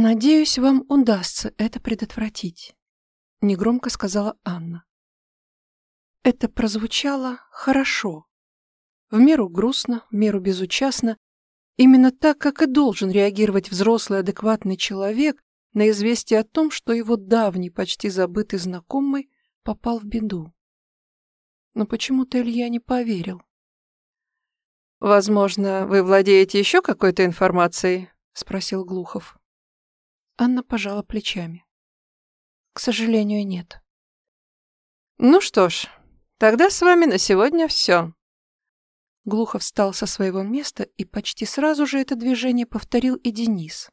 «Надеюсь, вам удастся это предотвратить», — негромко сказала Анна. Это прозвучало хорошо. В меру грустно, в меру безучастно, именно так, как и должен реагировать взрослый адекватный человек на известие о том, что его давний, почти забытый знакомый попал в беду. Но почему-то Илья не поверил. «Возможно, вы владеете еще какой-то информацией?» — спросил Глухов. Анна пожала плечами. «К сожалению, нет». «Ну что ж, тогда с вами на сегодня все». Глухов встал со своего места, и почти сразу же это движение повторил и Денис.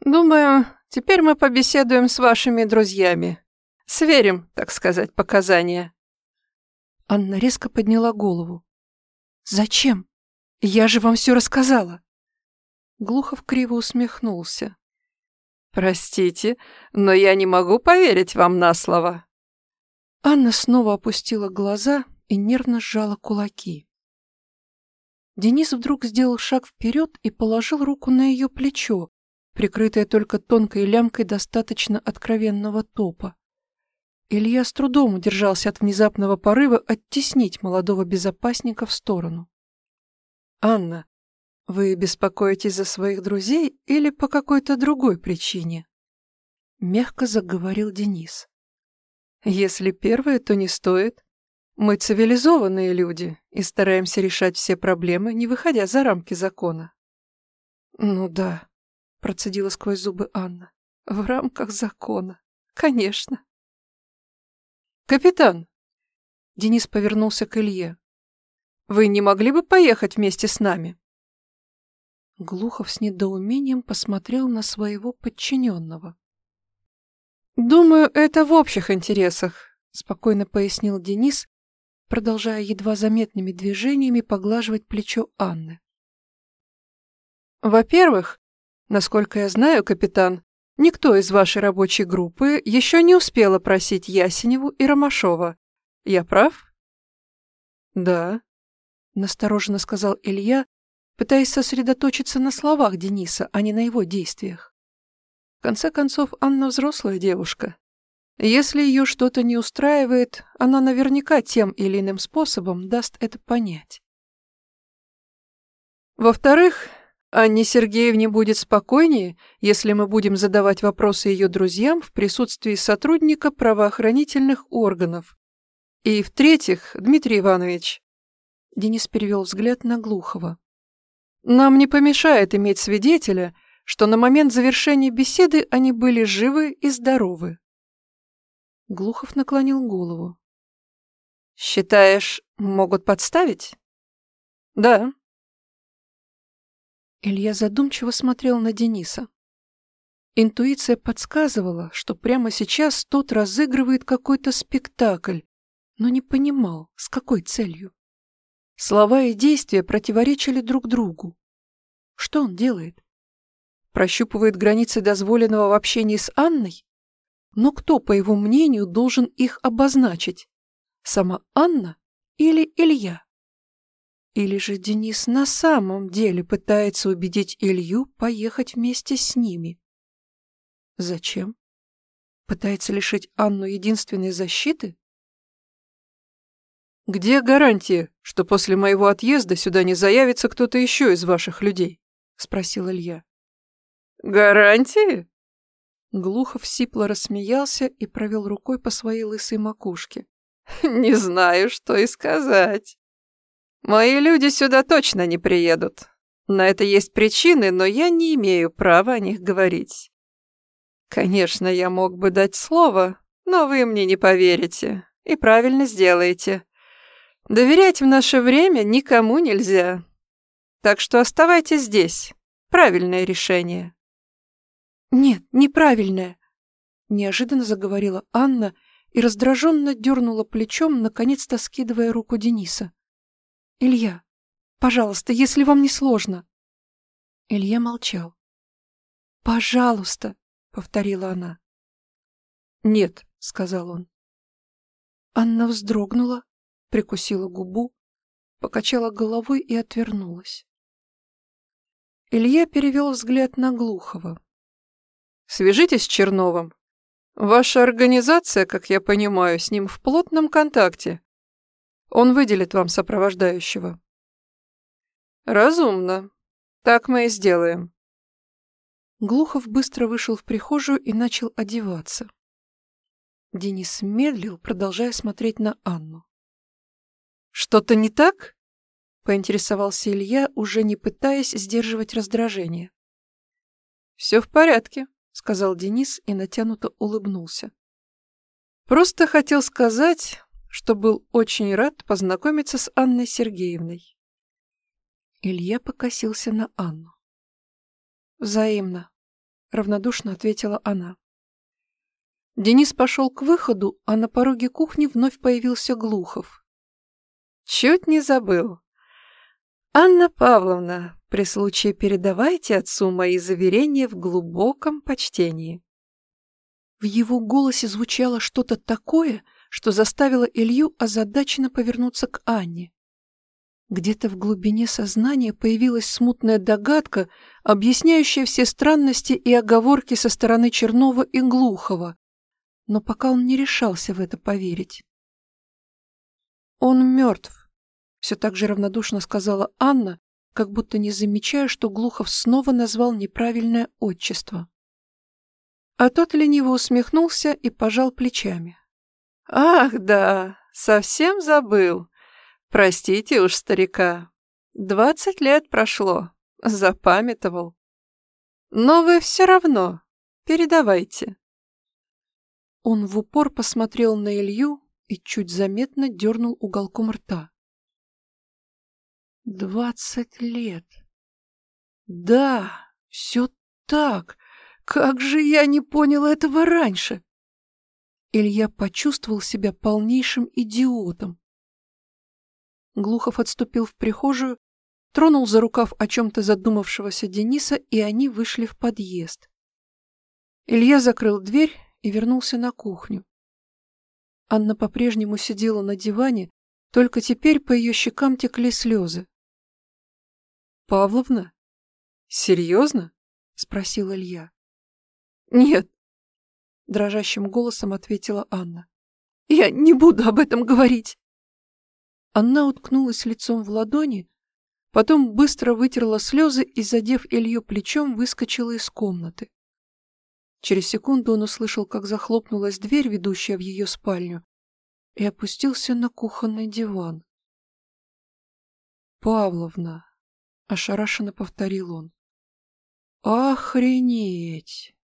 «Думаю, теперь мы побеседуем с вашими друзьями. Сверим, так сказать, показания». Анна резко подняла голову. «Зачем? Я же вам все рассказала!» Глухов криво усмехнулся. «Простите, но я не могу поверить вам на слово». Анна снова опустила глаза и нервно сжала кулаки. Денис вдруг сделал шаг вперед и положил руку на ее плечо, прикрытое только тонкой лямкой достаточно откровенного топа. Илья с трудом удержался от внезапного порыва оттеснить молодого безопасника в сторону. «Анна, вы беспокоитесь за своих друзей или по какой-то другой причине?» Мягко заговорил Денис. «Если первое, то не стоит. Мы цивилизованные люди и стараемся решать все проблемы, не выходя за рамки закона». «Ну да», — процедила сквозь зубы Анна, — «в рамках закона, конечно». «Капитан!» Денис повернулся к Илье. «Вы не могли бы поехать вместе с нами?» Глухов с недоумением посмотрел на своего подчиненного. «Думаю, это в общих интересах», — спокойно пояснил Денис, продолжая едва заметными движениями поглаживать плечо Анны. «Во-первых, насколько я знаю, капитан, Никто из вашей рабочей группы еще не успел опросить Ясеневу и Ромашова. Я прав? Да, настороженно сказал Илья, пытаясь сосредоточиться на словах Дениса, а не на его действиях. В конце концов, Анна взрослая девушка. Если ее что-то не устраивает, она наверняка тем или иным способом даст это понять. Во-вторых, Анне Сергеевне будет спокойнее, если мы будем задавать вопросы ее друзьям в присутствии сотрудника правоохранительных органов. И в-третьих, Дмитрий Иванович...» Денис перевел взгляд на Глухова. «Нам не помешает иметь свидетеля, что на момент завершения беседы они были живы и здоровы». Глухов наклонил голову. «Считаешь, могут подставить?» «Да», Илья задумчиво смотрел на Дениса. Интуиция подсказывала, что прямо сейчас тот разыгрывает какой-то спектакль, но не понимал, с какой целью. Слова и действия противоречили друг другу. Что он делает? Прощупывает границы дозволенного в общении с Анной? Но кто, по его мнению, должен их обозначить? Сама Анна или Илья? Или же Денис на самом деле пытается убедить Илью поехать вместе с ними? Зачем? Пытается лишить Анну единственной защиты? «Где гарантия, что после моего отъезда сюда не заявится кто-то еще из ваших людей?» — спросил Илья. «Гарантии?» Глухов сипло рассмеялся и провел рукой по своей лысой макушке. «Не знаю, что и сказать. Мои люди сюда точно не приедут. На это есть причины, но я не имею права о них говорить. Конечно, я мог бы дать слово, но вы мне не поверите и правильно сделаете. Доверять в наше время никому нельзя. Так что оставайтесь здесь. Правильное решение. Нет, неправильное. Неожиданно заговорила Анна и раздраженно дернула плечом, наконец-то скидывая руку Дениса. «Илья, пожалуйста, если вам не сложно». Илья молчал. «Пожалуйста», — повторила она. «Нет», — сказал он. Анна вздрогнула, прикусила губу, покачала головой и отвернулась. Илья перевел взгляд на Глухова. Свяжитесь с Черновым. Ваша организация, как я понимаю, с ним в плотном контакте. Он выделит вам сопровождающего. Разумно. Так мы и сделаем. Глухов быстро вышел в прихожую и начал одеваться. Денис медлил, продолжая смотреть на Анну. «Что-то не так?» — поинтересовался Илья, уже не пытаясь сдерживать раздражение. «Все в порядке», — сказал Денис и натянуто улыбнулся. «Просто хотел сказать, что был очень рад познакомиться с Анной Сергеевной». Илья покосился на Анну. «Взаимно», — равнодушно ответила она. Денис пошел к выходу, а на пороге кухни вновь появился Глухов. «Чуть не забыл. Анна Павловна, при случае передавайте отцу мои заверения в глубоком почтении». В его голосе звучало что-то такое, что заставило Илью озадаченно повернуться к Анне. Где-то в глубине сознания появилась смутная догадка, объясняющая все странности и оговорки со стороны Чернова и Глухова, но пока он не решался в это поверить. «Он мертв», — все так же равнодушно сказала Анна, как будто не замечая, что Глухов снова назвал неправильное отчество. А тот лениво усмехнулся и пожал плечами. «Ах, да, совсем забыл. Простите уж старика. Двадцать лет прошло. Запамятовал. Но вы все равно передавайте. Он в упор посмотрел на Илью и чуть заметно дернул уголком рта. Двадцать лет. Да, все так. Как же я не понял этого раньше? Илья почувствовал себя полнейшим идиотом. Глухов отступил в прихожую, тронул за рукав о чем-то задумавшегося Дениса, и они вышли в подъезд. Илья закрыл дверь и вернулся на кухню. Анна по-прежнему сидела на диване, только теперь по ее щекам текли слезы. «Павловна? Серьезно?» — спросил Илья. «Нет», — дрожащим голосом ответила Анна. «Я не буду об этом говорить». Она уткнулась лицом в ладони, потом быстро вытерла слезы и, задев Илью плечом, выскочила из комнаты. Через секунду он услышал, как захлопнулась дверь, ведущая в ее спальню, и опустился на кухонный диван. «Павловна», — ошарашенно повторил он, — «охренеть!»